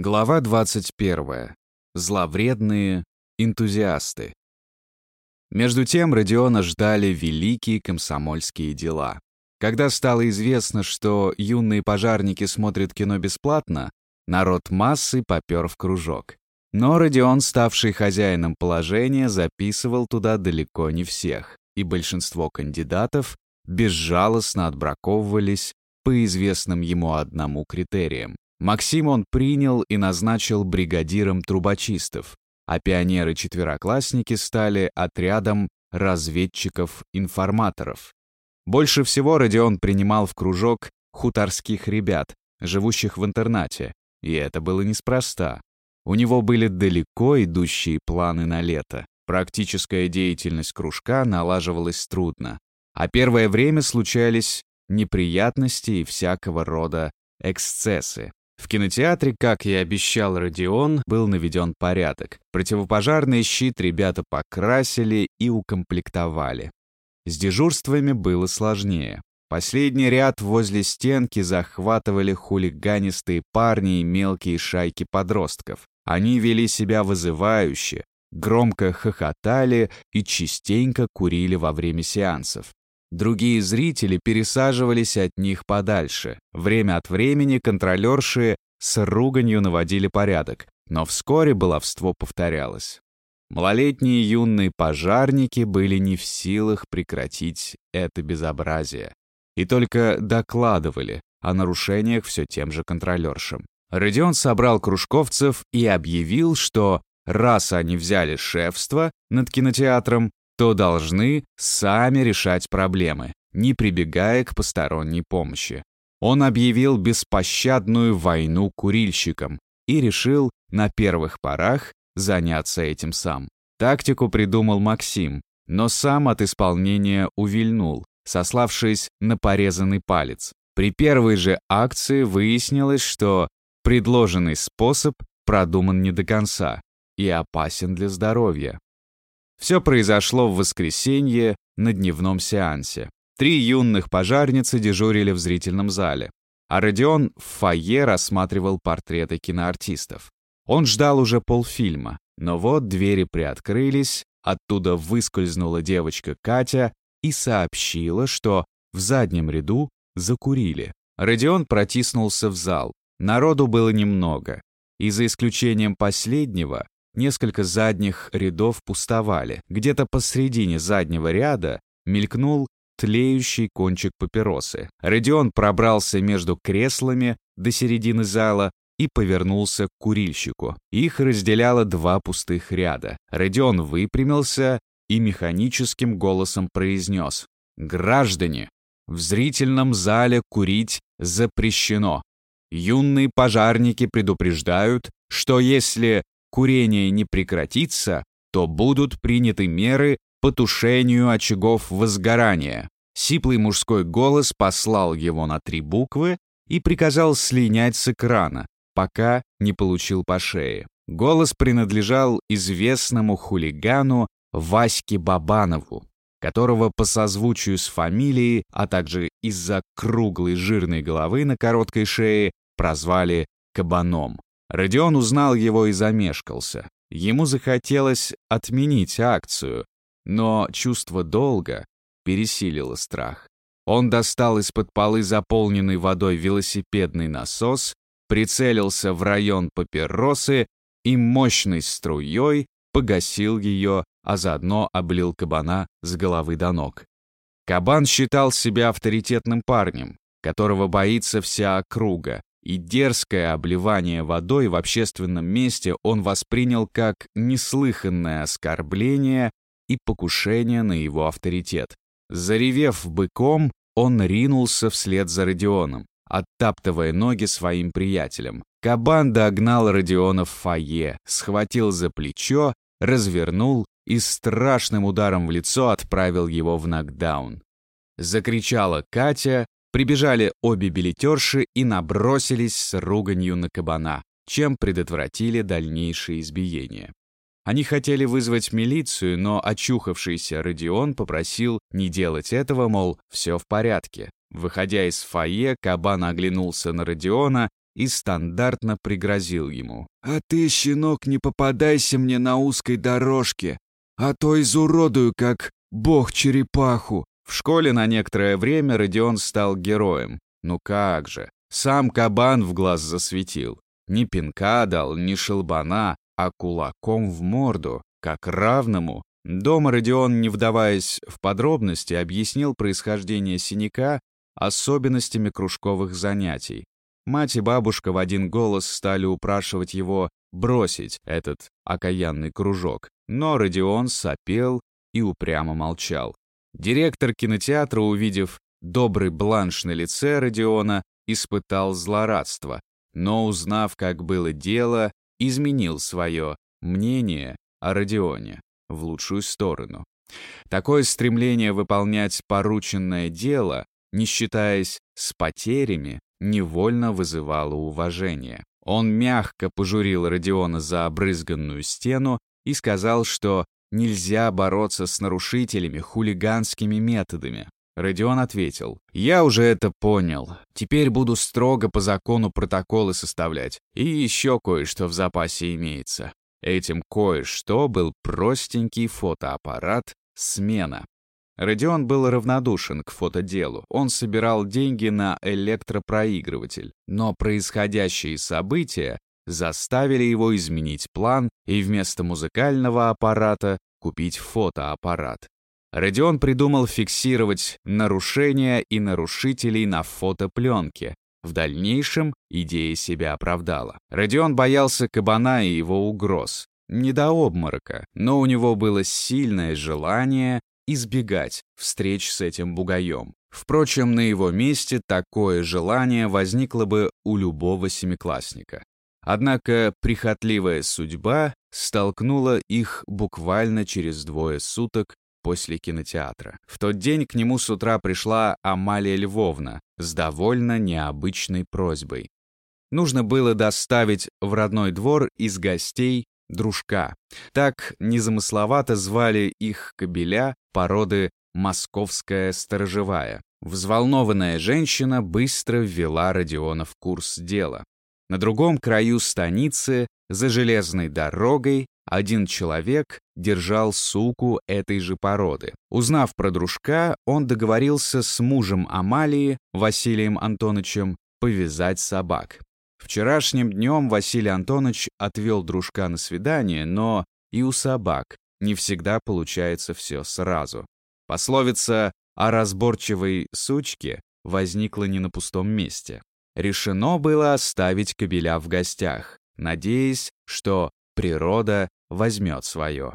Глава 21. Зловредные энтузиасты. Между тем Родиона ждали великие комсомольские дела. Когда стало известно, что юные пожарники смотрят кино бесплатно, народ массы попер в кружок. Но Родион, ставший хозяином положения, записывал туда далеко не всех, и большинство кандидатов безжалостно отбраковывались по известным ему одному критериям. Максим он принял и назначил бригадиром трубочистов, а пионеры-четвероклассники стали отрядом разведчиков-информаторов. Больше всего Родион принимал в кружок хуторских ребят, живущих в интернате, и это было неспроста. У него были далеко идущие планы на лето. Практическая деятельность кружка налаживалась трудно, а первое время случались неприятности и всякого рода эксцессы. В кинотеатре, как и обещал Родион, был наведен порядок. Противопожарный щит ребята покрасили и укомплектовали. С дежурствами было сложнее. Последний ряд возле стенки захватывали хулиганистые парни и мелкие шайки подростков. Они вели себя вызывающе, громко хохотали и частенько курили во время сеансов. Другие зрители пересаживались от них подальше. Время от времени контролерши с руганью наводили порядок, но вскоре баловство повторялось. Малолетние юные пожарники были не в силах прекратить это безобразие и только докладывали о нарушениях все тем же контролершам. Родион собрал кружковцев и объявил, что раз они взяли шефство над кинотеатром, то должны сами решать проблемы, не прибегая к посторонней помощи. Он объявил беспощадную войну курильщикам и решил на первых порах заняться этим сам. Тактику придумал Максим, но сам от исполнения увильнул, сославшись на порезанный палец. При первой же акции выяснилось, что предложенный способ продуман не до конца и опасен для здоровья. Все произошло в воскресенье на дневном сеансе. Три юных пожарницы дежурили в зрительном зале, а Родион в фойе рассматривал портреты киноартистов. Он ждал уже полфильма, но вот двери приоткрылись, оттуда выскользнула девочка Катя и сообщила, что в заднем ряду закурили. Родион протиснулся в зал. Народу было немного, и за исключением последнего Несколько задних рядов пустовали. Где-то посредине заднего ряда мелькнул тлеющий кончик папиросы. Родион пробрался между креслами до середины зала и повернулся к курильщику. Их разделяло два пустых ряда. Родион выпрямился и механическим голосом произнес «Граждане, в зрительном зале курить запрещено. Юные пожарники предупреждают, что если курение не прекратится, то будут приняты меры по тушению очагов возгорания. Сиплый мужской голос послал его на три буквы и приказал слинять с экрана, пока не получил по шее. Голос принадлежал известному хулигану Ваське Бабанову, которого по созвучию с фамилией, а также из-за круглой жирной головы на короткой шее прозвали Кабаном. Родион узнал его и замешкался. Ему захотелось отменить акцию, но чувство долга пересилило страх. Он достал из-под полы заполненный водой велосипедный насос, прицелился в район папиросы и мощной струей погасил ее, а заодно облил кабана с головы до ног. Кабан считал себя авторитетным парнем, которого боится вся округа, и дерзкое обливание водой в общественном месте он воспринял как неслыханное оскорбление и покушение на его авторитет. Заревев быком, он ринулся вслед за Родионом, оттаптывая ноги своим приятелям. Кабан догнал Родиона в фойе, схватил за плечо, развернул и страшным ударом в лицо отправил его в нокдаун. Закричала Катя, Прибежали обе билетерши и набросились с руганью на кабана, чем предотвратили дальнейшее избиение. Они хотели вызвать милицию, но очухавшийся Родион попросил не делать этого, мол, все в порядке. Выходя из фойе, кабан оглянулся на Родиона и стандартно пригрозил ему. «А ты, щенок, не попадайся мне на узкой дорожке, а то изуродую, как бог-черепаху». В школе на некоторое время Родион стал героем. Ну как же, сам кабан в глаз засветил. Ни пинка дал, ни шелбана, а кулаком в морду, как равному. Дома Родион, не вдаваясь в подробности, объяснил происхождение синяка особенностями кружковых занятий. Мать и бабушка в один голос стали упрашивать его бросить этот окаянный кружок, но Родион сопел и упрямо молчал. Директор кинотеатра, увидев добрый бланш на лице Родиона, испытал злорадство, но, узнав, как было дело, изменил свое мнение о Родионе в лучшую сторону. Такое стремление выполнять порученное дело, не считаясь с потерями, невольно вызывало уважение. Он мягко пожурил Родиона за обрызганную стену и сказал, что нельзя бороться с нарушителями хулиганскими методами. Родион ответил, «Я уже это понял. Теперь буду строго по закону протоколы составлять. И еще кое-что в запасе имеется». Этим кое-что был простенький фотоаппарат «Смена». Родион был равнодушен к фотоделу. Он собирал деньги на электропроигрыватель. Но происходящие события заставили его изменить план и вместо музыкального аппарата купить фотоаппарат. Родион придумал фиксировать нарушения и нарушителей на фотопленке. В дальнейшем идея себя оправдала. Родион боялся кабана и его угроз. Не до обморока, но у него было сильное желание избегать встреч с этим бугаем. Впрочем, на его месте такое желание возникло бы у любого семиклассника. Однако прихотливая судьба столкнула их буквально через двое суток после кинотеатра. В тот день к нему с утра пришла Амалия Львовна с довольно необычной просьбой. Нужно было доставить в родной двор из гостей дружка. Так незамысловато звали их кобеля породы «Московская сторожевая». Взволнованная женщина быстро ввела Родиона в курс дела. На другом краю станицы, за железной дорогой, один человек держал суку этой же породы. Узнав про дружка, он договорился с мужем Амалии, Василием Антоновичем, повязать собак. Вчерашним днем Василий Антонович отвел дружка на свидание, но и у собак не всегда получается все сразу. Пословица о разборчивой сучке возникла не на пустом месте. Решено было оставить кобеля в гостях, надеясь, что природа возьмет свое.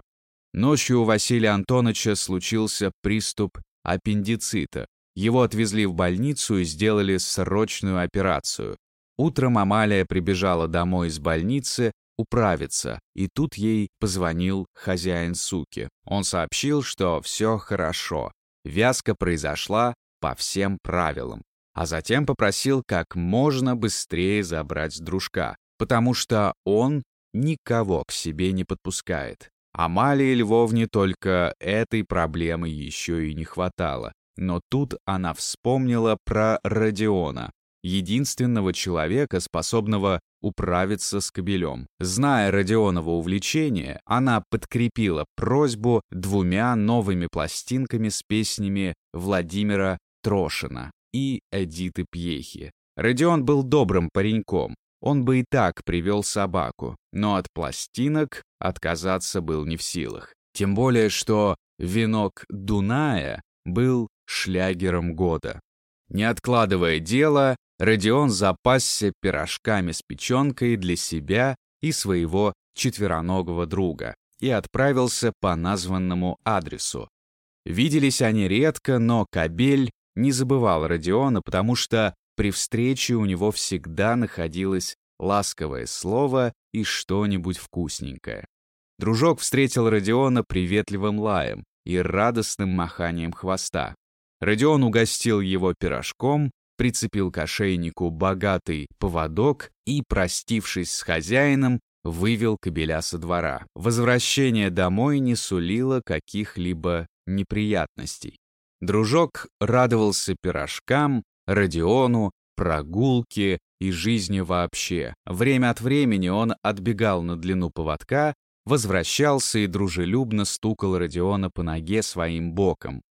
Ночью у Василия Антоновича случился приступ аппендицита. Его отвезли в больницу и сделали срочную операцию. Утром Амалия прибежала домой из больницы управиться, и тут ей позвонил хозяин суки. Он сообщил, что все хорошо, вязка произошла по всем правилам, а затем попросил как можно быстрее забрать дружка, потому что он никого к себе не подпускает. Амалии Львовне только этой проблемы еще и не хватало. Но тут она вспомнила про Родиона, единственного человека, способного управиться с кобелем. Зная Родионова увлечение, она подкрепила просьбу двумя новыми пластинками с песнями Владимира Трошина и Эдиты Пьехи. Родион был добрым пареньком, он бы и так привел собаку, но от пластинок отказаться был не в силах. Тем более, что «Венок Дуная» был шлягером года. Не откладывая дело, Родион запасся пирожками с печенкой для себя и своего четвероногого друга и отправился по названному адресу. Виделись они редко, но Кабель не забывал Родиона, потому что при встрече у него всегда находилось ласковое слово и что-нибудь вкусненькое. Дружок встретил Родиона приветливым лаем и радостным маханием хвоста. Родион угостил его пирожком, прицепил к ошейнику богатый поводок и, простившись с хозяином, вывел кобеля со двора. Возвращение домой не сулило каких-либо неприятностей. Дружок радовался пирожкам, Родиону, прогулке и жизни вообще. Время от времени он отбегал на длину поводка, возвращался и дружелюбно стукал Родиона по ноге своим боком.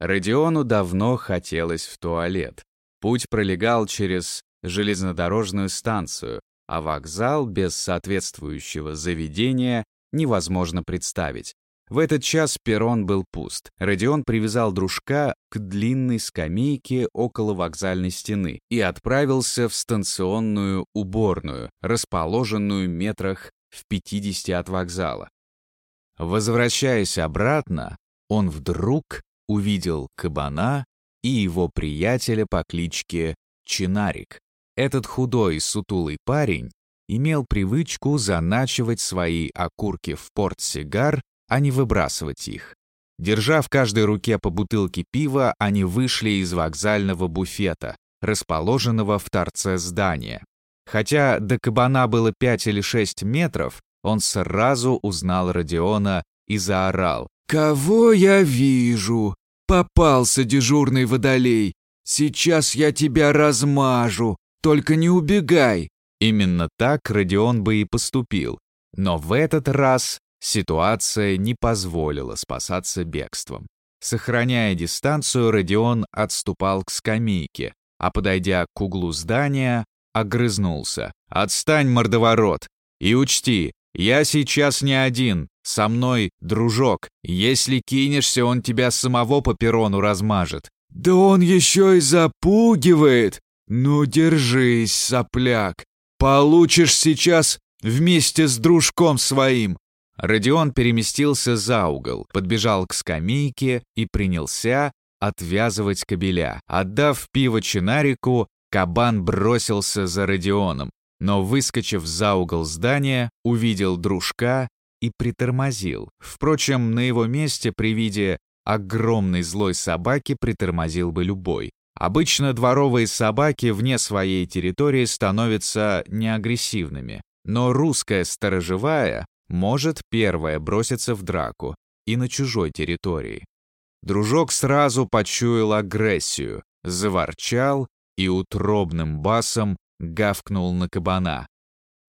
Родиону давно хотелось в туалет. Путь пролегал через железнодорожную станцию, а вокзал без соответствующего заведения невозможно представить. В этот час перрон был пуст. Родион привязал дружка к длинной скамейке около вокзальной стены и отправился в станционную уборную, расположенную метрах в 50 от вокзала. Возвращаясь обратно, он вдруг увидел кабана и его приятеля по кличке Чинарик. Этот худой, сутулый парень имел привычку заначивать свои окурки в портсигар а не выбрасывать их. Держа в каждой руке по бутылке пива, они вышли из вокзального буфета, расположенного в торце здания. Хотя до кабана было 5 или 6 метров, он сразу узнал Родиона и заорал. «Кого я вижу? Попался дежурный водолей. Сейчас я тебя размажу, только не убегай». Именно так Родион бы и поступил. Но в этот раз Ситуация не позволила спасаться бегством. Сохраняя дистанцию, Родион отступал к скамейке, а подойдя к углу здания, огрызнулся. «Отстань, мордоворот! И учти, я сейчас не один, со мной дружок. Если кинешься, он тебя самого по перрону размажет». «Да он еще и запугивает! Ну, держись, сопляк! Получишь сейчас вместе с дружком своим!» Родион переместился за угол, подбежал к скамейке и принялся отвязывать кабеля. Отдав пиво чинарику, кабан бросился за Родионом, но, выскочив за угол здания, увидел дружка и притормозил. Впрочем, на его месте при виде огромной злой собаки притормозил бы любой. Обычно дворовые собаки вне своей территории становятся неагрессивными, но русская сторожевая может первая броситься в драку и на чужой территории. Дружок сразу почуял агрессию, заворчал и утробным басом гавкнул на кабана.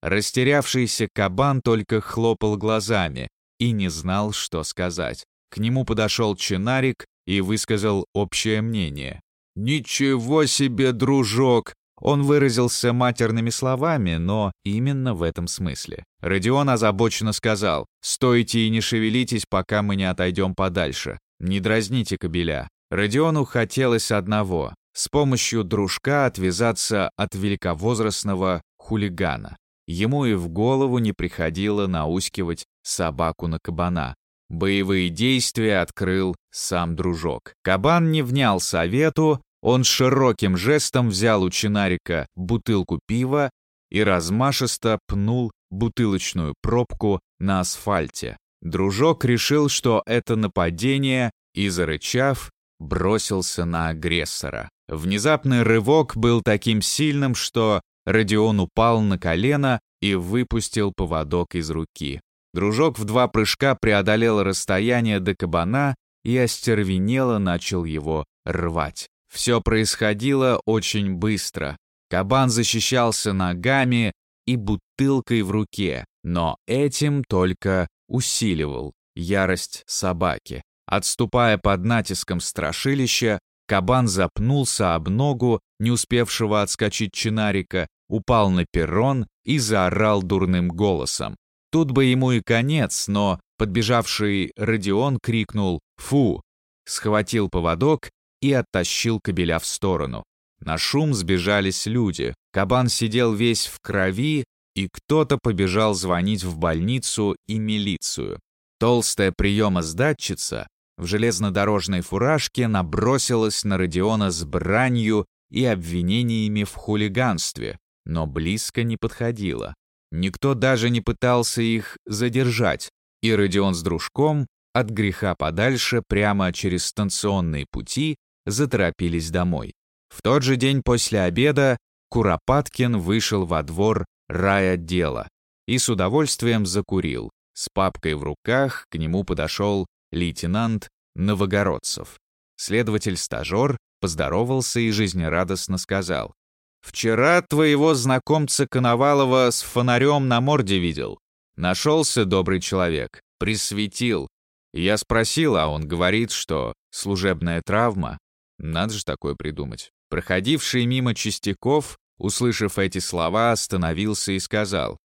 Растерявшийся кабан только хлопал глазами и не знал, что сказать. К нему подошел чинарик и высказал общее мнение. «Ничего себе, дружок! Он выразился матерными словами, но именно в этом смысле. Родион озабоченно сказал, «Стойте и не шевелитесь, пока мы не отойдем подальше. Не дразните кобеля». Родиону хотелось одного — с помощью дружка отвязаться от великовозрастного хулигана. Ему и в голову не приходило наускивать собаку на кабана. Боевые действия открыл сам дружок. Кабан не внял совету, он широким жестом взял у чинарика бутылку пива и размашисто пнул бутылочную пробку на асфальте. Дружок решил, что это нападение, и, зарычав, бросился на агрессора. Внезапный рывок был таким сильным, что Родион упал на колено и выпустил поводок из руки. Дружок в два прыжка преодолел расстояние до кабана и остервенело начал его рвать. Все происходило очень быстро. Кабан защищался ногами и бутылкой в руке, но этим только усиливал ярость собаки. Отступая под натиском страшилища, кабан запнулся об ногу, не успевшего отскочить чинарика, упал на перрон и заорал дурным голосом. Тут бы ему и конец, но подбежавший Родион крикнул «Фу!», схватил поводок и оттащил кобеля в сторону. На шум сбежались люди. Кабан сидел весь в крови, и кто-то побежал звонить в больницу и милицию. Толстая приемоздатчица в железнодорожной фуражке набросилась на Родиона с бранью и обвинениями в хулиганстве, но близко не подходила. Никто даже не пытался их задержать, и Родион с дружком от греха подальше прямо через станционные пути заторопились домой. В тот же день после обеда Куропаткин вышел во двор райотдела и с удовольствием закурил. С папкой в руках к нему подошел лейтенант Новогородцев. Следователь-стажер поздоровался и жизнерадостно сказал. Вчера твоего знакомца Коновалова с фонарем на морде видел. Нашелся добрый человек, присветил. Я спросил, а он говорит, что служебная травма. Надо же такое придумать. Проходивший мимо Чистяков, услышав эти слова, остановился и сказал.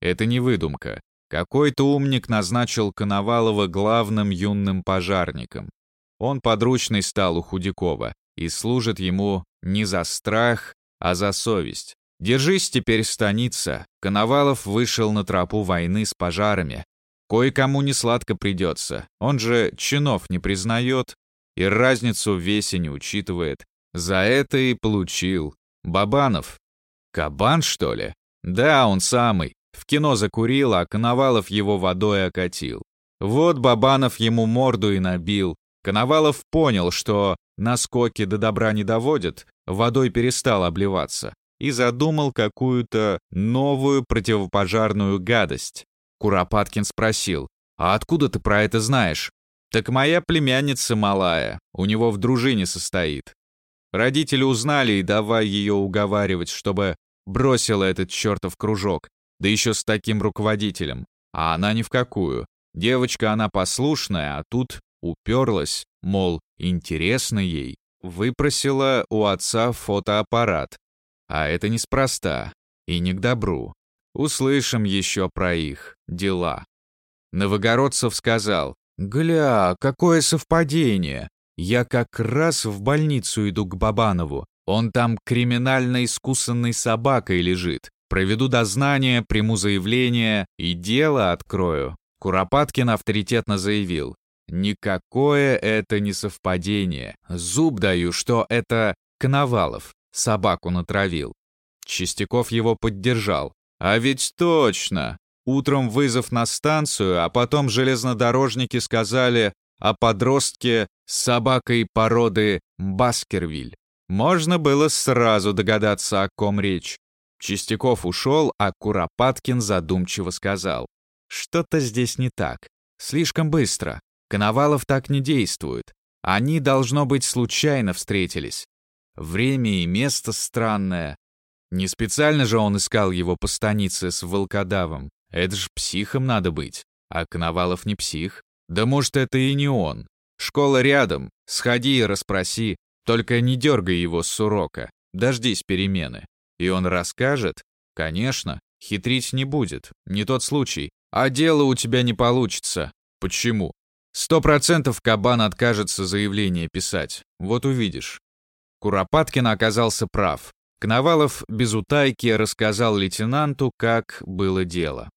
Это не выдумка. Какой-то умник назначил Коновалова главным юным пожарником. Он подручный стал у Худякова и служит ему не за страх, а за совесть. Держись теперь, станица. Коновалов вышел на тропу войны с пожарами. Кое-кому не сладко придется. Он же чинов не признает и разницу в весе не учитывает. За это и получил. Бабанов. Кабан, что ли? Да, он самый. В кино закурил, а Коновалов его водой окатил. Вот Бабанов ему морду и набил. Коновалов понял, что наскоки до добра не доводят, водой перестал обливаться и задумал какую-то новую противопожарную гадость. Куропаткин спросил, «А откуда ты про это знаешь?» «Так моя племянница малая, у него в дружине состоит». Родители узнали и давай ее уговаривать, чтобы бросила этот чертов кружок, да еще с таким руководителем. А она ни в какую. Девочка она послушная, а тут уперлась, мол, интересно ей. Выпросила у отца фотоаппарат. А это неспроста. И не к добру. Услышим еще про их дела. Новогородцев сказал, «Гля, какое совпадение! Я как раз в больницу иду к Бабанову. Он там криминально искусанной собакой лежит. Проведу дознание, приму заявление и дело открою». Куропаткин авторитетно заявил, «Никакое это не совпадение. Зуб даю, что это Коновалов собаку натравил». Чистяков его поддержал. «А ведь точно! Утром вызов на станцию, а потом железнодорожники сказали о подростке с собакой породы Баскервиль. Можно было сразу догадаться, о ком речь. Чистяков ушел, а Куропаткин задумчиво сказал. «Что-то здесь не так. Слишком быстро. Коновалов так не действует. Они, должно быть, случайно встретились. Время и место странное. Не специально же он искал его по станице с волкодавом. Это ж психом надо быть. А Коновалов не псих. Да может, это и не он. Школа рядом. Сходи и расспроси. Только не дергай его с урока. Дождись перемены. И он расскажет? Конечно. Хитрить не будет. Не тот случай. А дело у тебя не получится. Почему? Сто процентов кабан откажется заявление писать. Вот увидишь. Куропаткин оказался прав. Коновалов без утайки рассказал лейтенанту, как было дело.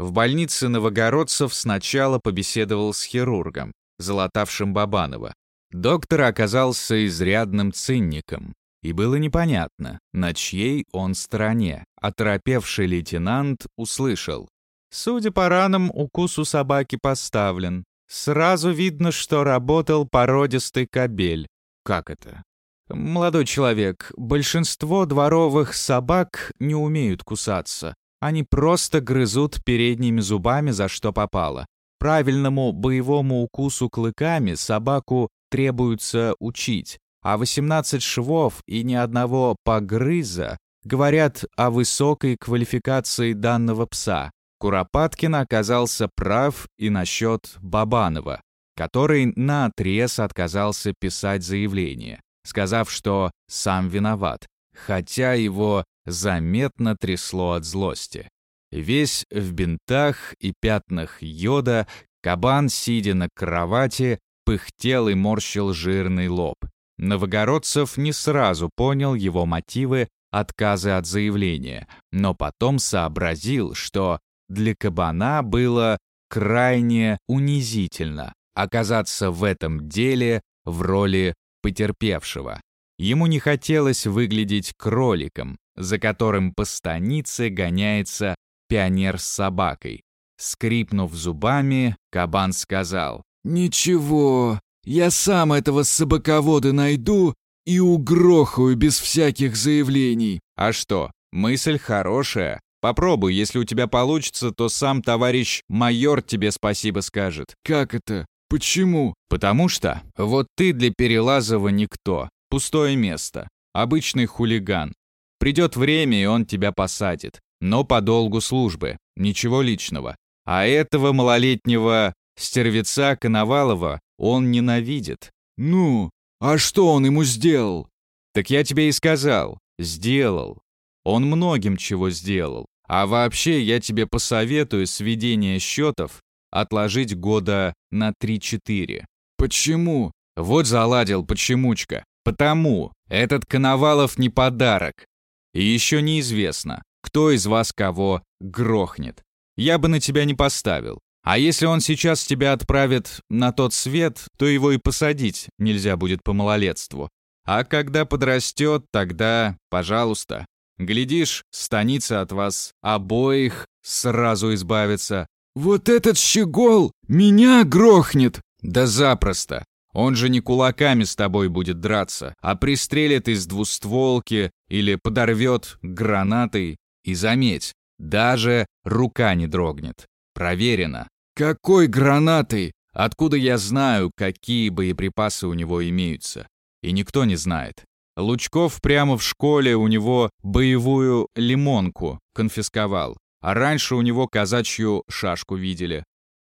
В больнице Новогородцев сначала побеседовал с хирургом, залатавшим Бабанова. Доктор оказался изрядным цинником, и было непонятно, на чьей он стороне. Оторопевший лейтенант услышал. Судя по ранам, укус у собаки поставлен. Сразу видно, что работал породистый кобель. Как это? Молодой человек, большинство дворовых собак не умеют кусаться. Они просто грызут передними зубами за что попало. Правильному боевому укусу клыками собаку требуется учить, а 18 швов и ни одного погрыза говорят о высокой квалификации данного пса. Куропаткин оказался прав и насчет Бабанова, который наотрез отказался писать заявление сказав, что сам виноват, хотя его заметно трясло от злости. Весь в бинтах и пятнах йода, кабан, сидя на кровати, пыхтел и морщил жирный лоб. Новогородцев не сразу понял его мотивы отказа от заявления, но потом сообразил, что для кабана было крайне унизительно оказаться в этом деле в роли потерпевшего. Ему не хотелось выглядеть кроликом, за которым по станице гоняется пионер с собакой. Скрипнув зубами, кабан сказал, «Ничего, я сам этого собаковода найду и угрохаю без всяких заявлений». «А что, мысль хорошая. Попробуй, если у тебя получится, то сам товарищ майор тебе спасибо скажет». «Как это? Почему? Потому что вот ты для Перелазова никто. Пустое место. Обычный хулиган. Придет время, и он тебя посадит. Но по долгу службы. Ничего личного. А этого малолетнего стервеца Коновалова он ненавидит. Ну, а что он ему сделал? Так я тебе и сказал. Сделал. Он многим чего сделал. А вообще я тебе посоветую сведение счетов отложить года на 3-4. Почему? Вот заладил почемучка. Потому этот Коновалов не подарок. И еще неизвестно, кто из вас кого грохнет. Я бы на тебя не поставил. А если он сейчас тебя отправит на тот свет, то его и посадить нельзя будет по малолетству. А когда подрастет, тогда, пожалуйста. Глядишь, станица от вас обоих сразу избавится. Вот этот щегол меня грохнет! Да запросто. Он же не кулаками с тобой будет драться, а пристрелит из двустволки или подорвет гранатой. И заметь, даже рука не дрогнет. Проверено. Какой гранатой? Откуда я знаю, какие боеприпасы у него имеются? И никто не знает. Лучков прямо в школе у него боевую лимонку конфисковал, а раньше у него казачью шашку видели.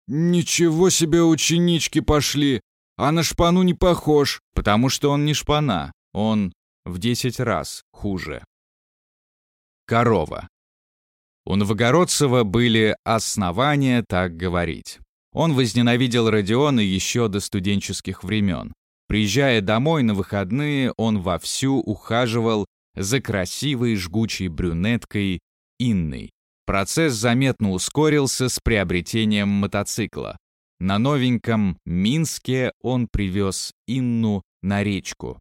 «Ничего себе ученички пошли! А на шпану не похож!» «Потому что он не шпана, он в десять раз хуже». Корова. У Новогородцева были основания так говорить. Он возненавидел Родиона еще до студенческих времен. Приезжая домой на выходные, он вовсю ухаживал за красивой жгучей брюнеткой Инной. Процесс заметно ускорился с приобретением мотоцикла. На новеньком Минске он привез Инну на речку.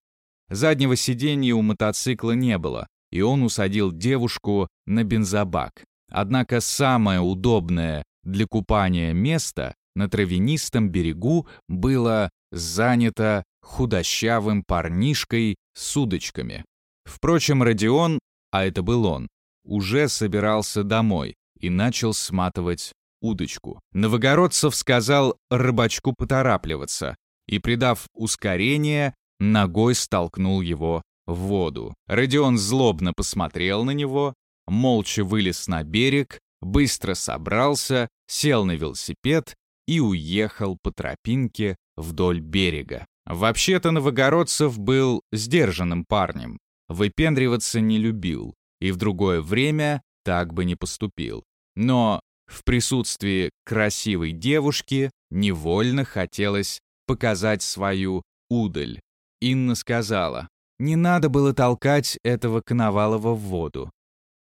Заднего сиденья у мотоцикла не было, и он усадил девушку на бензобак. Однако самое удобное для купания место на травянистом берегу было занято худощавым парнишкой с удочками. Впрочем, Родион, а это был он, уже собирался домой и начал сматывать удочку. Новогородцев сказал рыбачку поторапливаться и, придав ускорение, ногой столкнул его в воду. Родион злобно посмотрел на него, молча вылез на берег, быстро собрался, сел на велосипед и уехал по тропинке вдоль берега. Вообще-то Новогородцев был сдержанным парнем, выпендриваться не любил и в другое время так бы не поступил. Но в присутствии красивой девушки невольно хотелось показать свою удаль. Инна сказала, «Не надо было толкать этого Коновалова в воду.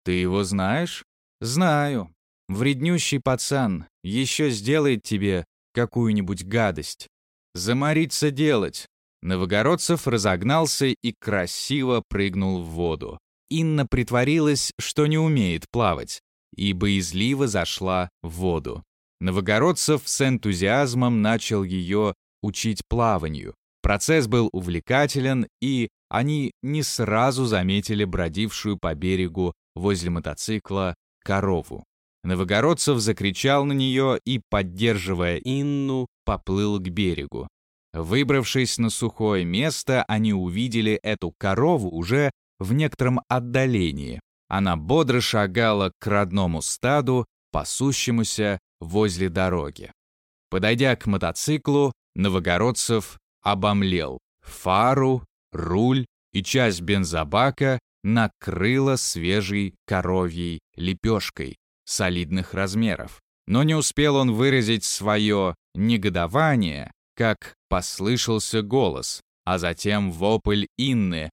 Ты его знаешь?» «Знаю. Вреднющий пацан еще сделает тебе какую-нибудь гадость. Замориться делать. Новогородцев разогнался и красиво прыгнул в воду. Инна притворилась, что не умеет плавать, и боязливо зашла в воду. Новогородцев с энтузиазмом начал ее учить плаванию. Процесс был увлекателен, и они не сразу заметили бродившую по берегу возле мотоцикла корову. Новогородцев закричал на нее и, поддерживая Инну, поплыл к берегу. Выбравшись на сухое место, они увидели эту корову уже в некотором отдалении. Она бодро шагала к родному стаду, пасущемуся возле дороги. Подойдя к мотоциклу, Новогородцев обомлел. Фару, руль и часть бензобака накрыла свежей коровьей лепешкой солидных размеров. Но не успел он выразить свое негодование, как послышался голос, а затем вопль Инны.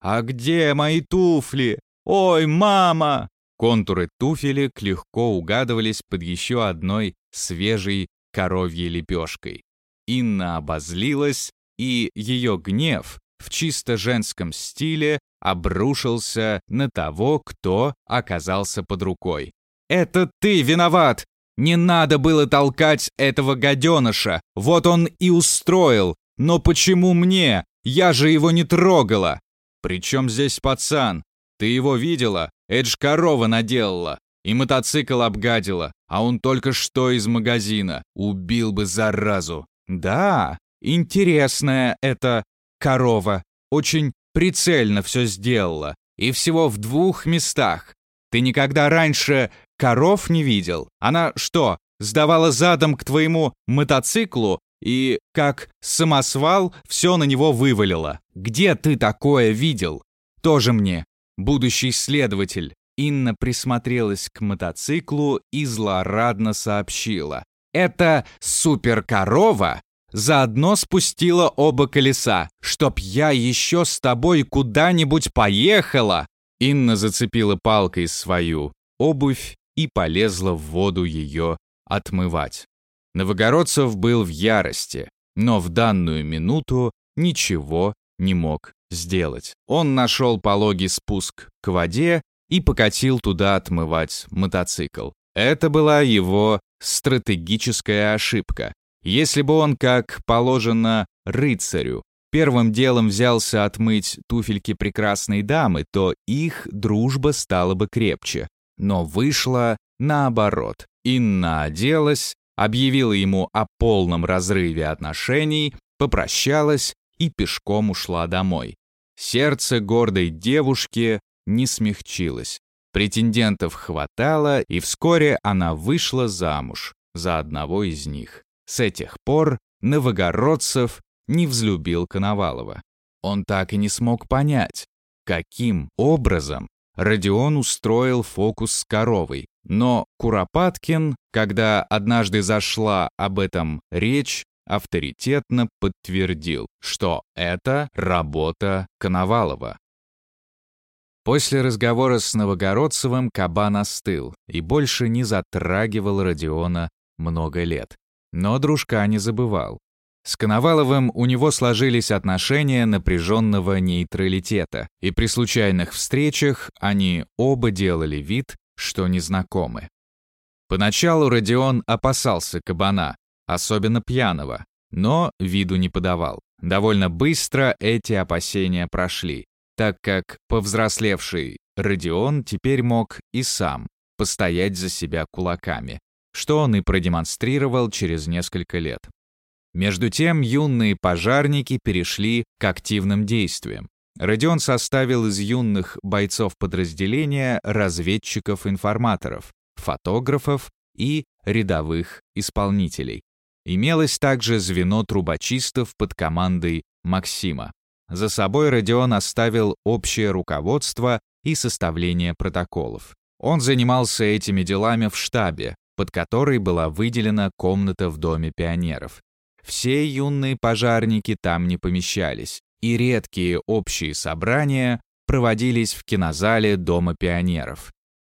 «А где мои туфли? Ой, мама!» Контуры туфелек легко угадывались под еще одной свежей коровьей лепешкой. Инна обозлилась, и ее гнев в чисто женском стиле обрушился на того, кто оказался под рукой. «Это ты виноват! Не надо было толкать этого гаденыша! Вот он и устроил! Но почему мне? Я же его не трогала!» «Причем здесь пацан? Ты его видела? Это ж корова наделала!» И мотоцикл обгадила, а он только что из магазина. Убил бы заразу. Да, интересная эта корова. Очень прицельно все сделала. И всего в двух местах. Ты никогда раньше коров не видел? Она что, сдавала задом к твоему мотоциклу и, как самосвал, все на него вывалила? Где ты такое видел? Тоже мне, будущий следователь. Инна присмотрелась к мотоциклу и злорадно сообщила. «Это суперкорова заодно спустила оба колеса, чтоб я еще с тобой куда-нибудь поехала!» Инна зацепила палкой свою обувь и полезла в воду ее отмывать. Новогородцев был в ярости, но в данную минуту ничего не мог сделать. Он нашел пологий спуск к воде и покатил туда отмывать мотоцикл. Это была его стратегическая ошибка. Если бы он, как положено рыцарю, первым делом взялся отмыть туфельки прекрасной дамы, то их дружба стала бы крепче. Но вышло наоборот. Инна оделась, объявила ему о полном разрыве отношений, попрощалась и пешком ушла домой. Сердце гордой девушки не смягчилось. Претендентов хватало, и вскоре она вышла замуж за одного из них. С этих пор Новогородцев не взлюбил Коновалова. Он так и не смог понять, каким образом Родион устроил фокус с коровой. Но Куропаткин, когда однажды зашла об этом речь, авторитетно подтвердил, что это работа Коновалова. После разговора с Новогородцевым кабан остыл и больше не затрагивал Родиона много лет. Но дружка не забывал. С Коноваловым у него сложились отношения напряженного нейтралитета, и при случайных встречах они оба делали вид, что незнакомы. Поначалу Родион опасался кабана, особенно пьяного, но виду не подавал. Довольно быстро эти опасения прошли, так как повзрослевший Родион теперь мог и сам постоять за себя кулаками, что он и продемонстрировал через несколько лет. Между тем юные пожарники перешли к активным действиям. Родион составил из юных бойцов подразделения разведчиков-информаторов, фотографов и рядовых исполнителей. Имелось также звено трубочистов под командой Максима. За собой Родион оставил общее руководство и составление протоколов. Он занимался этими делами в штабе, под который была выделена комната в Доме пионеров. Все юные пожарники там не помещались, и редкие общие собрания проводились в кинозале Дома пионеров.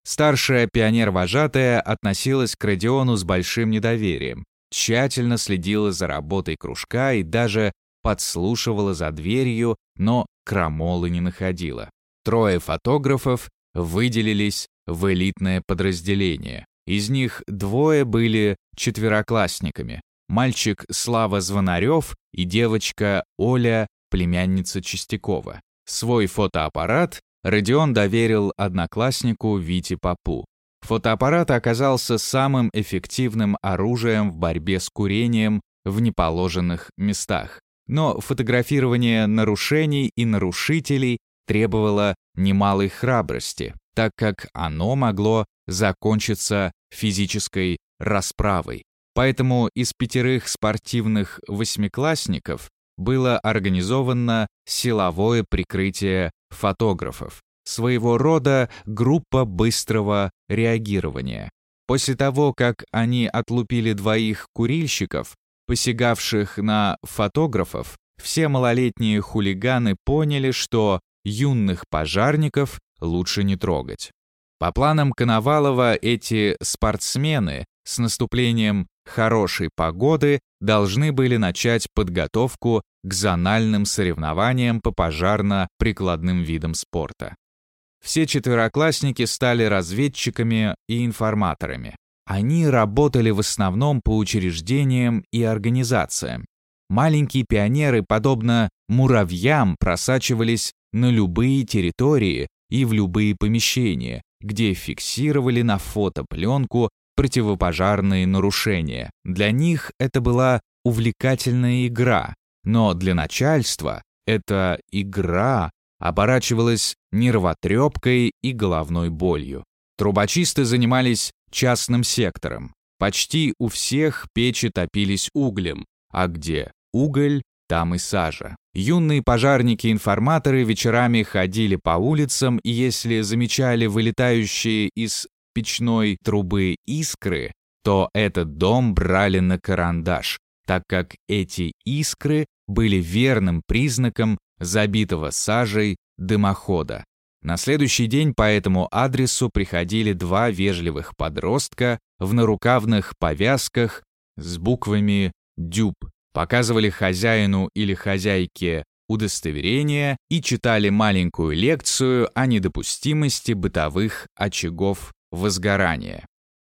Старшая пионер-вожатая относилась к Родиону с большим недоверием, тщательно следила за работой кружка и даже подслушивала за дверью, но крамолы не находила. Трое фотографов выделились в элитное подразделение. Из них двое были четвероклассниками. Мальчик Слава Звонарев и девочка Оля, племянница Чистякова. Свой фотоаппарат Родион доверил однокласснику Вите Попу. Фотоаппарат оказался самым эффективным оружием в борьбе с курением в неположенных местах. Но фотографирование нарушений и нарушителей требовало немалой храбрости, так как оно могло закончиться физической расправой. Поэтому из пятерых спортивных восьмиклассников было организовано силовое прикрытие фотографов, своего рода группа быстрого реагирования. После того, как они отлупили двоих курильщиков, посягавших на фотографов, все малолетние хулиганы поняли, что юных пожарников лучше не трогать. По планам Коновалова эти спортсмены с наступлением хорошей погоды должны были начать подготовку к зональным соревнованиям по пожарно-прикладным видам спорта. Все четвероклассники стали разведчиками и информаторами. Они работали в основном по учреждениям и организациям. Маленькие пионеры, подобно муравьям, просачивались на любые территории и в любые помещения, где фиксировали на фотопленку противопожарные нарушения. Для них это была увлекательная игра, но для начальства эта игра оборачивалось нервотрепкой и головной болью. Трубочисты занимались частным сектором. Почти у всех печи топились углем, а где уголь, там и сажа. Юные пожарники-информаторы вечерами ходили по улицам, и если замечали вылетающие из печной трубы искры, то этот дом брали на карандаш, так как эти искры были верным признаком забитого сажей дымохода. На следующий день по этому адресу приходили два вежливых подростка в нарукавных повязках с буквами «дюб», показывали хозяину или хозяйке удостоверение и читали маленькую лекцию о недопустимости бытовых очагов возгорания.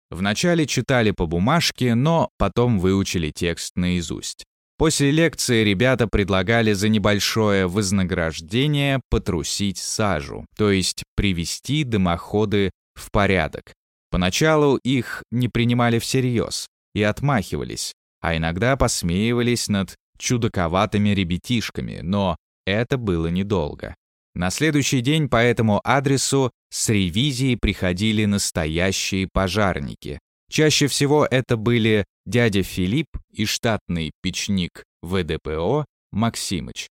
Вначале читали по бумажке, но потом выучили текст наизусть. После лекции ребята предлагали за небольшое вознаграждение потрусить сажу, то есть привести дымоходы в порядок. Поначалу их не принимали всерьез и отмахивались, а иногда посмеивались над чудаковатыми ребятишками, но это было недолго. На следующий день по этому адресу с ревизией приходили настоящие пожарники, Чаще всего это были дядя Филипп и штатный печник ВДПО Максимыч.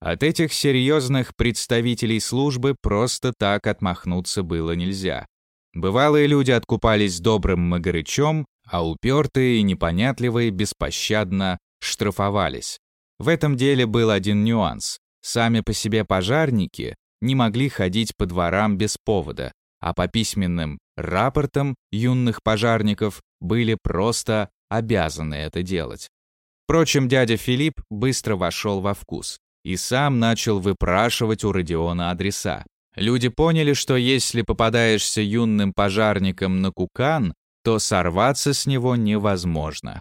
От этих серьезных представителей службы просто так отмахнуться было нельзя. Бывалые люди откупались добрым магарычом, а упертые и непонятливые беспощадно штрафовались. В этом деле был один нюанс. Сами по себе пожарники не могли ходить по дворам без повода, а по письменным рапортам юных пожарников были просто обязаны это делать. Впрочем, дядя Филипп быстро вошел во вкус и сам начал выпрашивать у Родиона адреса. Люди поняли, что если попадаешься юным пожарником на кукан, то сорваться с него невозможно.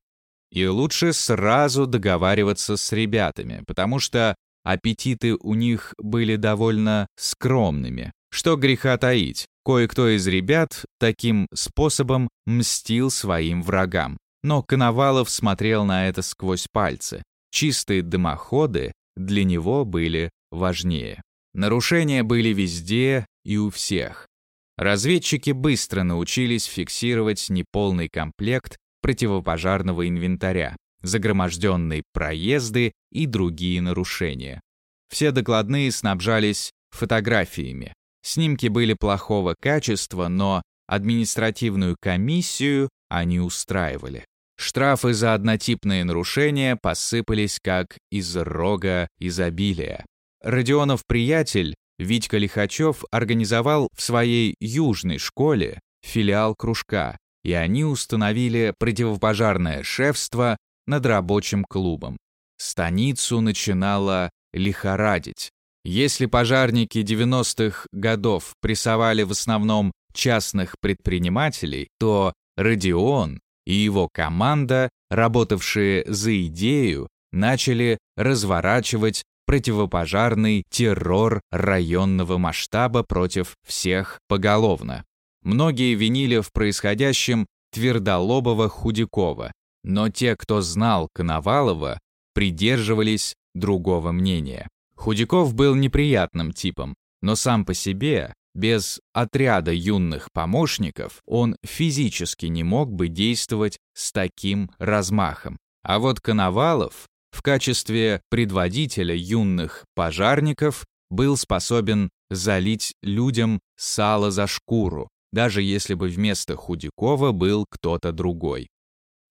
И лучше сразу договариваться с ребятами, потому что аппетиты у них были довольно скромными. Что греха таить, Кое-кто из ребят таким способом мстил своим врагам. Но Коновалов смотрел на это сквозь пальцы. Чистые дымоходы для него были важнее. Нарушения были везде и у всех. Разведчики быстро научились фиксировать неполный комплект противопожарного инвентаря, загроможденные проезды и другие нарушения. Все докладные снабжались фотографиями, Снимки были плохого качества, но административную комиссию они устраивали. Штрафы за однотипные нарушения посыпались как из рога изобилия. Родионов приятель, Витька Лихачев, организовал в своей южной школе филиал кружка, и они установили противопожарное шефство над рабочим клубом. Станицу начинало лихорадить. Если пожарники 90-х годов прессовали в основном частных предпринимателей, то Родион и его команда, работавшие за идею, начали разворачивать противопожарный террор районного масштаба против всех поголовно. Многие винили в происходящем Твердолобова Худякова, но те, кто знал Коновалова, придерживались другого мнения. Худяков был неприятным типом, но сам по себе, без отряда юных помощников, он физически не мог бы действовать с таким размахом. А вот Коновалов в качестве предводителя юных пожарников был способен залить людям сало за шкуру, даже если бы вместо Худякова был кто-то другой.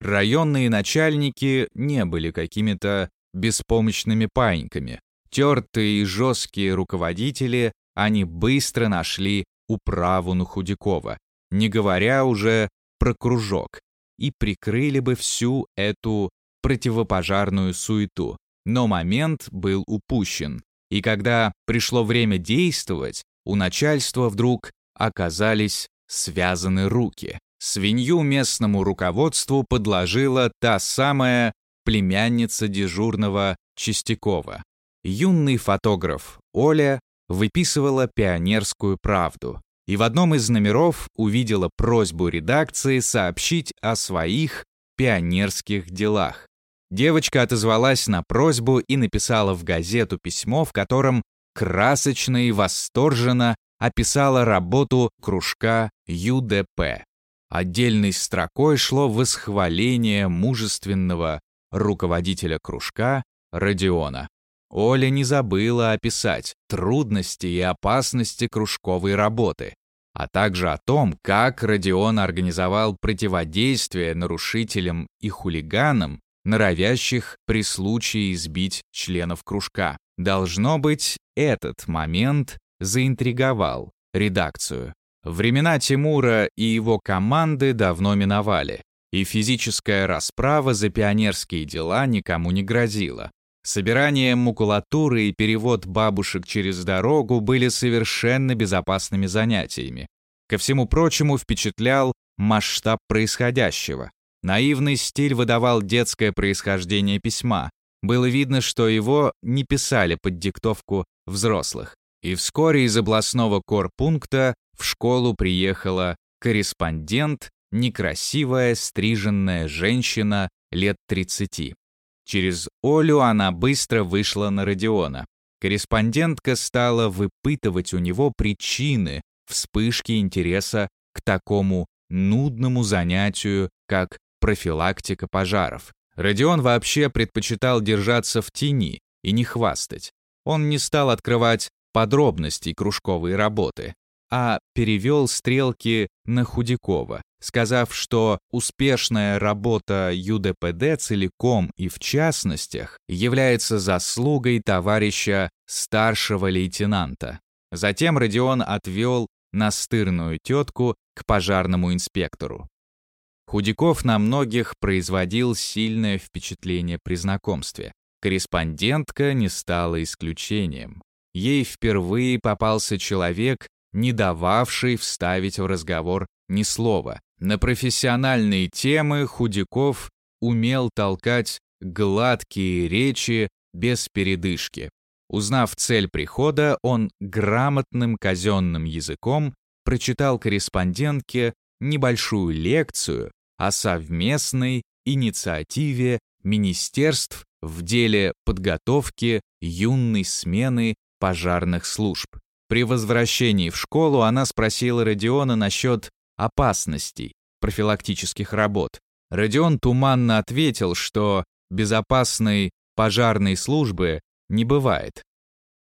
Районные начальники не были какими-то беспомощными паиньками, Тертые и жесткие руководители, они быстро нашли управу на Худякова, не говоря уже про кружок, и прикрыли бы всю эту противопожарную суету. Но момент был упущен, и когда пришло время действовать, у начальства вдруг оказались связаны руки. Свинью местному руководству подложила та самая племянница дежурного Чистякова юный фотограф Оля выписывала пионерскую правду и в одном из номеров увидела просьбу редакции сообщить о своих пионерских делах. Девочка отозвалась на просьбу и написала в газету письмо, в котором красочно и восторженно описала работу кружка ЮДП. Отдельной строкой шло восхваление мужественного руководителя кружка Родиона. Оля не забыла описать трудности и опасности кружковой работы, а также о том, как Родион организовал противодействие нарушителям и хулиганам, норовящих при случае избить членов кружка. Должно быть, этот момент заинтриговал редакцию. Времена Тимура и его команды давно миновали, и физическая расправа за пионерские дела никому не грозила. Собирание макулатуры и перевод бабушек через дорогу были совершенно безопасными занятиями. Ко всему прочему впечатлял масштаб происходящего. Наивный стиль выдавал детское происхождение письма. Было видно, что его не писали под диктовку взрослых. И вскоре из областного корпункта в школу приехала корреспондент, некрасивая стриженная женщина лет 30. Через Олю она быстро вышла на Родиона. Корреспондентка стала выпытывать у него причины вспышки интереса к такому нудному занятию, как профилактика пожаров. Родион вообще предпочитал держаться в тени и не хвастать. Он не стал открывать подробностей кружковой работы, а перевел стрелки на Худякова, сказав, что успешная работа ЮДПД целиком и в частностях является заслугой товарища старшего лейтенанта. Затем Родион отвел настырную тетку к пожарному инспектору. Худяков на многих производил сильное впечатление при знакомстве. Корреспондентка не стала исключением. Ей впервые попался человек, не дававший вставить в разговор ни слова. На профессиональные темы Худяков умел толкать гладкие речи без передышки. Узнав цель прихода, он грамотным казенным языком прочитал корреспондентке небольшую лекцию о совместной инициативе министерств в деле подготовки юной смены пожарных служб. При возвращении в школу она спросила Родиона насчет опасностей профилактических работ. Родион туманно ответил, что безопасной пожарной службы не бывает.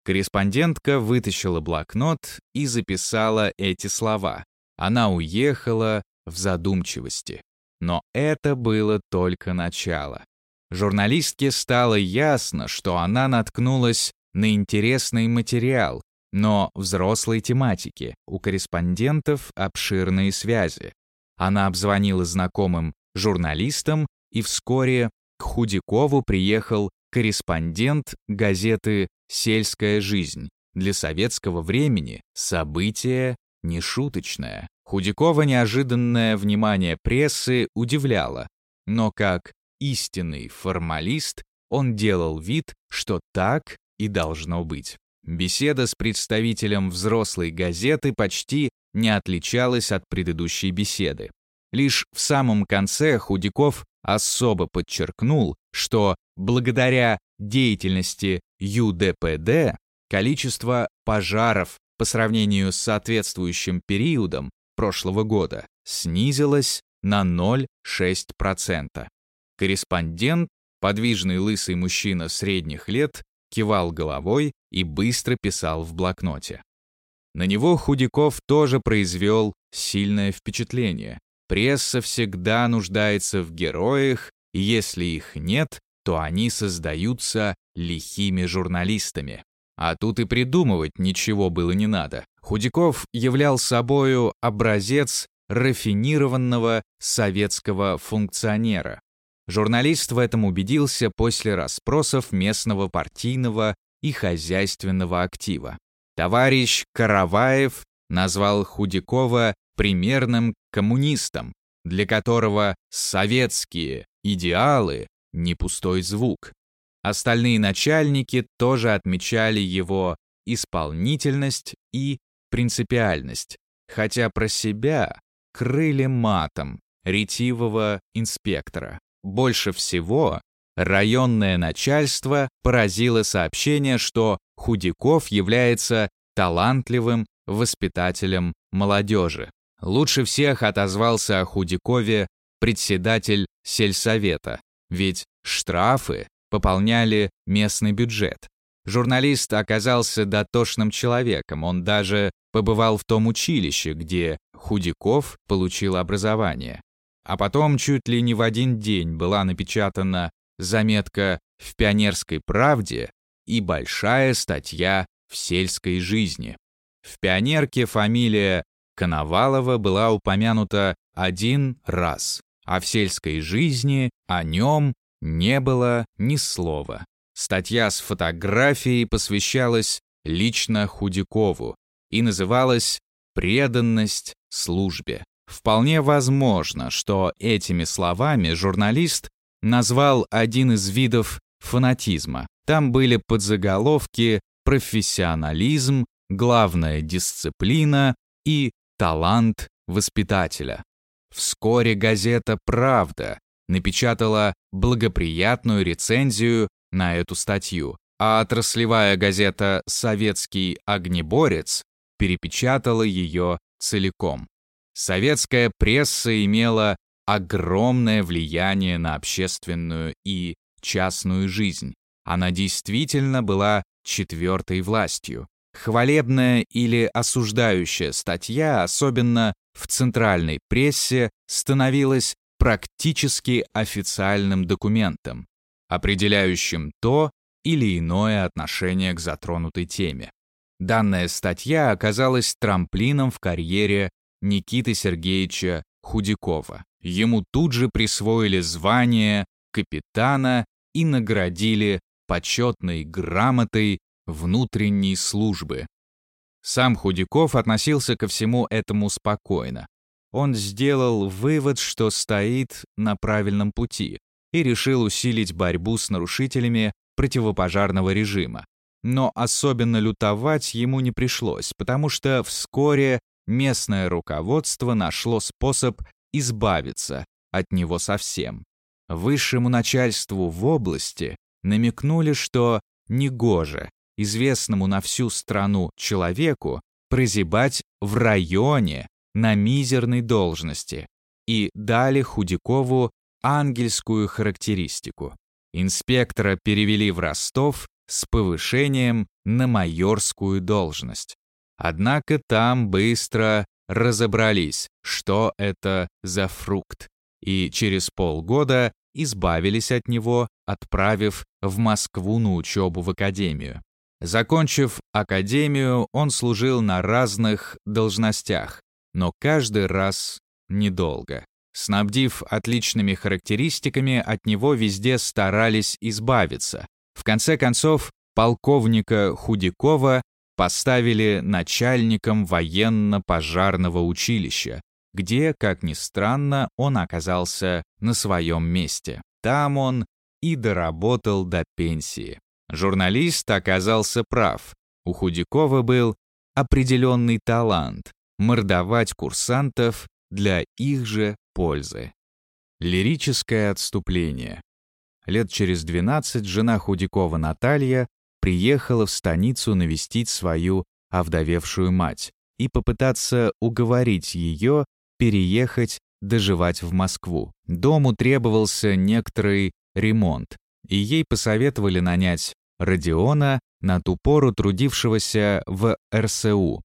Корреспондентка вытащила блокнот и записала эти слова. Она уехала в задумчивости. Но это было только начало. Журналистке стало ясно, что она наткнулась на интересный материал, но взрослой тематики, у корреспондентов обширные связи. Она обзвонила знакомым журналистам, и вскоре к Худякову приехал корреспондент газеты «Сельская жизнь». Для советского времени событие нешуточное. Худякова неожиданное внимание прессы удивляло, но как истинный формалист он делал вид, что так и должно быть. Беседа с представителем взрослой газеты почти не отличалась от предыдущей беседы. Лишь в самом конце Худяков особо подчеркнул, что благодаря деятельности ЮДПД количество пожаров по сравнению с соответствующим периодом прошлого года снизилось на 0,6%. Корреспондент, подвижный лысый мужчина средних лет, кивал головой и быстро писал в блокноте. На него Худяков тоже произвел сильное впечатление. Пресса всегда нуждается в героях, и если их нет, то они создаются лихими журналистами. А тут и придумывать ничего было не надо. Худяков являл собою образец рафинированного советского функционера. Журналист в этом убедился после расспросов местного партийного и хозяйственного актива. Товарищ Караваев назвал Худякова примерным коммунистом, для которого советские идеалы — не пустой звук. Остальные начальники тоже отмечали его исполнительность и принципиальность, хотя про себя крыли матом ретивого инспектора. Больше всего районное начальство поразило сообщение, что Худяков является талантливым воспитателем молодежи. Лучше всех отозвался о Худякове председатель сельсовета, ведь штрафы пополняли местный бюджет. Журналист оказался дотошным человеком, он даже побывал в том училище, где Худяков получил образование. А потом чуть ли не в один день была напечатана заметка в «Пионерской правде» и большая статья в сельской жизни. В «Пионерке» фамилия Коновалова была упомянута один раз, а в сельской жизни о нем не было ни слова. Статья с фотографией посвящалась лично Худякову и называлась «Преданность службе». Вполне возможно, что этими словами журналист назвал один из видов фанатизма. Там были подзаголовки «Профессионализм», «Главная дисциплина» и «Талант воспитателя». Вскоре газета «Правда» напечатала благоприятную рецензию на эту статью, а отраслевая газета «Советский огнеборец» перепечатала ее целиком. Советская пресса имела огромное влияние на общественную и частную жизнь. Она действительно была четвертой властью. Хвалебная или осуждающая статья, особенно в центральной прессе, становилась практически официальным документом, определяющим то или иное отношение к затронутой теме. Данная статья оказалась трамплином в карьере Никиты Сергеевича Худякова. Ему тут же присвоили звание капитана и наградили почетной грамотой внутренней службы. Сам Худяков относился ко всему этому спокойно. Он сделал вывод, что стоит на правильном пути и решил усилить борьбу с нарушителями противопожарного режима. Но особенно лютовать ему не пришлось, потому что вскоре местное руководство нашло способ избавиться от него совсем. Высшему начальству в области намекнули, что негоже известному на всю страну человеку прозябать в районе на мизерной должности и дали Худякову ангельскую характеристику. Инспектора перевели в Ростов с повышением на майорскую должность. Однако там быстро разобрались, что это за фрукт, и через полгода избавились от него, отправив в Москву на учебу в академию. Закончив академию, он служил на разных должностях, но каждый раз недолго. Снабдив отличными характеристиками, от него везде старались избавиться. В конце концов, полковника Худякова поставили начальником военно-пожарного училища, где, как ни странно, он оказался на своем месте. Там он и доработал до пенсии. Журналист оказался прав. У Худякова был определенный талант мордовать курсантов для их же пользы. Лирическое отступление. Лет через 12 жена Худякова Наталья приехала в станицу навестить свою овдовевшую мать и попытаться уговорить ее переехать доживать в Москву. Дому требовался некоторый ремонт, и ей посоветовали нанять Родиона, на ту пору трудившегося в РСУ.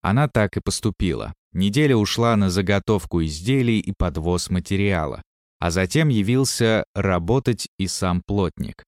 Она так и поступила. Неделя ушла на заготовку изделий и подвоз материала. А затем явился работать и сам плотник.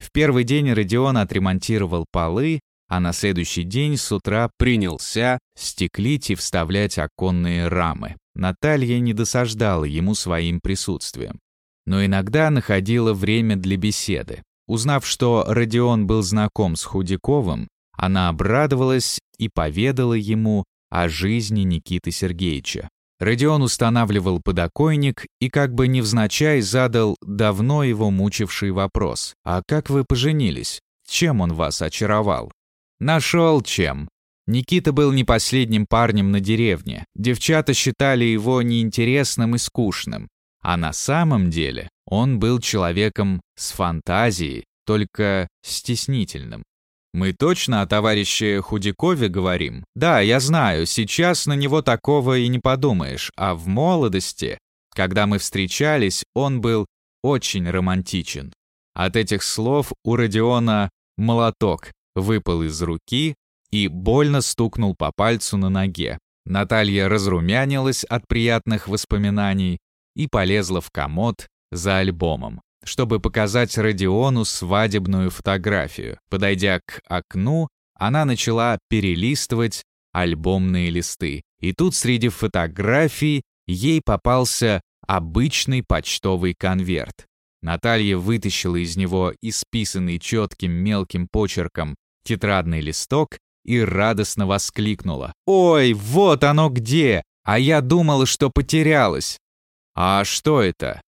В первый день Родион отремонтировал полы, а на следующий день с утра принялся стеклить и вставлять оконные рамы. Наталья не досаждала ему своим присутствием, но иногда находила время для беседы. Узнав, что Родион был знаком с Худяковым, она обрадовалась и поведала ему о жизни Никиты Сергеевича. Родион устанавливал подоконник и как бы невзначай задал давно его мучивший вопрос. «А как вы поженились? Чем он вас очаровал?» «Нашел чем». Никита был не последним парнем на деревне. Девчата считали его неинтересным и скучным. А на самом деле он был человеком с фантазией, только стеснительным. Мы точно о товарище Худякове говорим? Да, я знаю, сейчас на него такого и не подумаешь, а в молодости, когда мы встречались, он был очень романтичен. От этих слов у Родиона молоток выпал из руки и больно стукнул по пальцу на ноге. Наталья разрумянилась от приятных воспоминаний и полезла в комод за альбомом чтобы показать Родиону свадебную фотографию. Подойдя к окну, она начала перелистывать альбомные листы. И тут среди фотографий ей попался обычный почтовый конверт. Наталья вытащила из него исписанный четким мелким почерком тетрадный листок и радостно воскликнула. «Ой, вот оно где! А я думала, что потерялась!» «А что это?»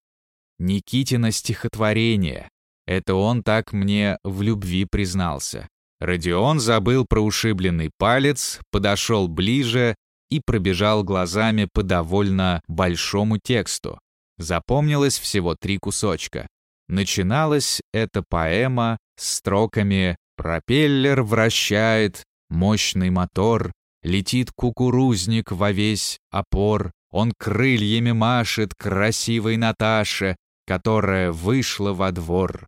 Никитина стихотворение. Это он так мне в любви признался. Родион забыл про ушибленный палец, подошел ближе и пробежал глазами по довольно большому тексту. Запомнилось всего три кусочка. Начиналась эта поэма с строками «Пропеллер вращает, мощный мотор, летит кукурузник во весь опор, он крыльями машет красивой Наташе, которая вышла во двор.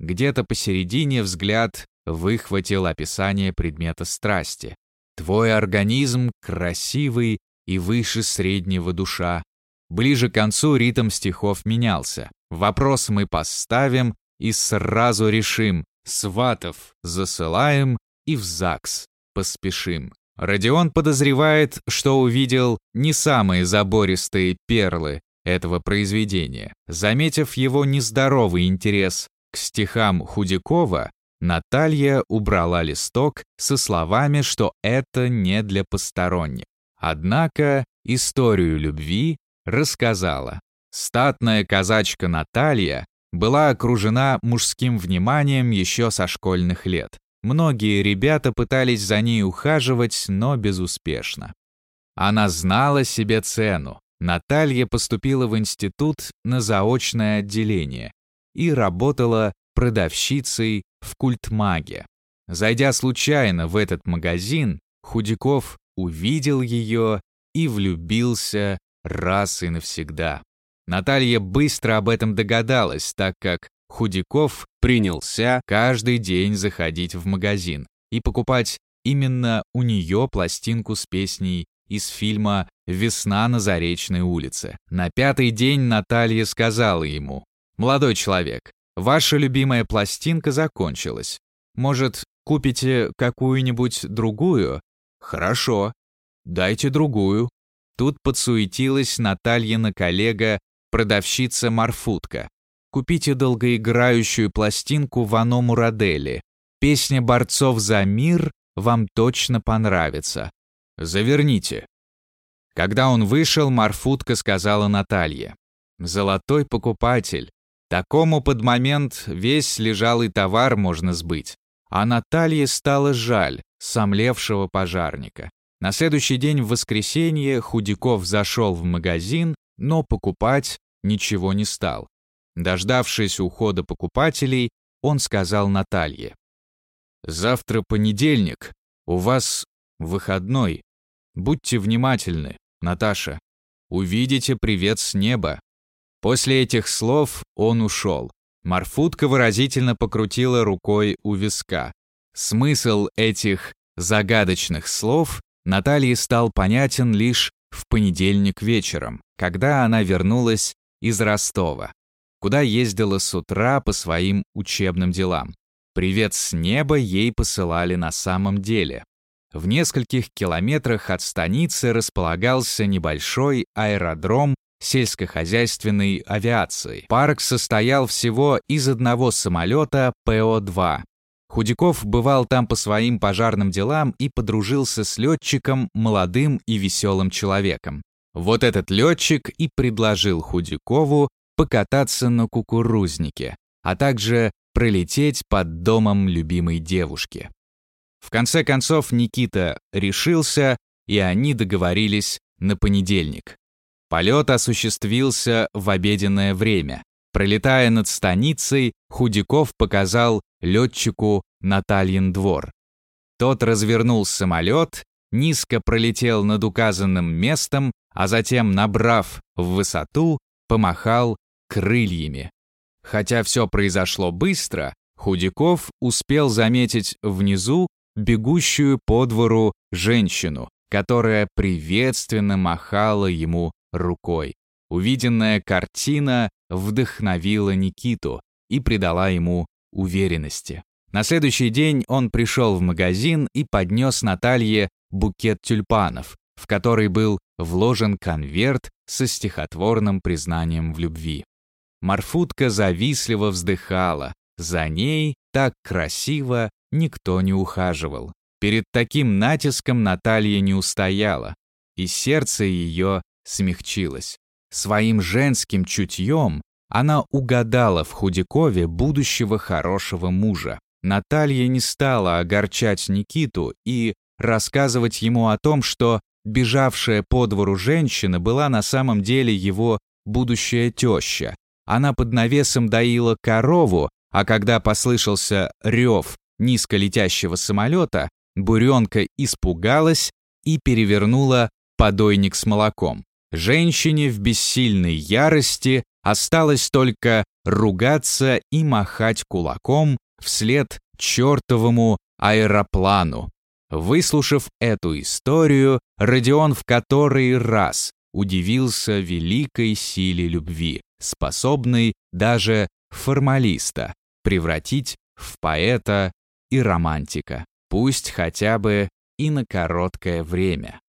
Где-то посередине взгляд выхватил описание предмета страсти. Твой организм красивый и выше среднего душа. Ближе к концу ритм стихов менялся. Вопрос мы поставим и сразу решим. Сватов засылаем и в ЗАГС поспешим. Родион подозревает, что увидел не самые забористые перлы, этого произведения. Заметив его нездоровый интерес к стихам Худякова, Наталья убрала листок со словами, что это не для посторонних. Однако историю любви рассказала. Статная казачка Наталья была окружена мужским вниманием еще со школьных лет. Многие ребята пытались за ней ухаживать, но безуспешно. Она знала себе цену, Наталья поступила в институт на заочное отделение и работала продавщицей в культмаге. Зайдя случайно в этот магазин, Худяков увидел ее и влюбился раз и навсегда. Наталья быстро об этом догадалась, так как Худяков принялся каждый день заходить в магазин и покупать именно у нее пластинку с песней из фильма «Весна на Заречной улице». На пятый день Наталья сказала ему, «Молодой человек, ваша любимая пластинка закончилась. Может, купите какую-нибудь другую? Хорошо, дайте другую». Тут подсуетилась Натальина коллега, продавщица Марфутка. Купите долгоиграющую пластинку Вано Мурадели. Песня борцов за мир вам точно понравится. Заверните». Когда он вышел, Марфутка сказала Наталье. «Золотой покупатель. Такому под момент весь лежалый товар можно сбыть». А Наталье стало жаль сомлевшего пожарника. На следующий день в воскресенье Худяков зашел в магазин, но покупать ничего не стал. Дождавшись ухода покупателей, он сказал Наталье. «Завтра понедельник, у вас выходной. Будьте внимательны, Наташа. Увидите привет с неба. После этих слов он ушел. Марфутка выразительно покрутила рукой у виска. Смысл этих загадочных слов Наталье стал понятен лишь в понедельник вечером, когда она вернулась из Ростова, куда ездила с утра по своим учебным делам. Привет с неба ей посылали на самом деле. В нескольких километрах от станицы располагался небольшой аэродром сельскохозяйственной авиации. Парк состоял всего из одного самолета ПО-2. Худяков бывал там по своим пожарным делам и подружился с летчиком, молодым и веселым человеком. Вот этот летчик и предложил Худякову покататься на кукурузнике, а также пролететь под домом любимой девушки. В конце концов Никита решился, и они договорились на понедельник. Полет осуществился в обеденное время. Пролетая над станицей, Худяков показал летчику Натальин двор. Тот развернул самолет, низко пролетел над указанным местом, а затем, набрав в высоту, помахал крыльями. Хотя все произошло быстро, Худяков успел заметить внизу бегущую по двору женщину, которая приветственно махала ему рукой. Увиденная картина вдохновила Никиту и придала ему уверенности. На следующий день он пришел в магазин и поднес Наталье букет тюльпанов, в который был вложен конверт со стихотворным признанием в любви. Марфутка завистливо вздыхала, за ней так красиво никто не ухаживал. Перед таким натиском Наталья не устояла, и сердце ее смягчилось. Своим женским чутьем она угадала в Худякове будущего хорошего мужа. Наталья не стала огорчать Никиту и рассказывать ему о том, что бежавшая по двору женщина была на самом деле его будущая теща. Она под навесом доила корову, а когда послышался рев низко летящего самолета, буренка испугалась и перевернула подойник с молоком. Женщине в бессильной ярости осталось только ругаться и махать кулаком вслед чертовому аэроплану. Выслушав эту историю, Родион в который раз удивился великой силе любви, способной даже формалиста превратить в поэта и романтика, пусть хотя бы и на короткое время.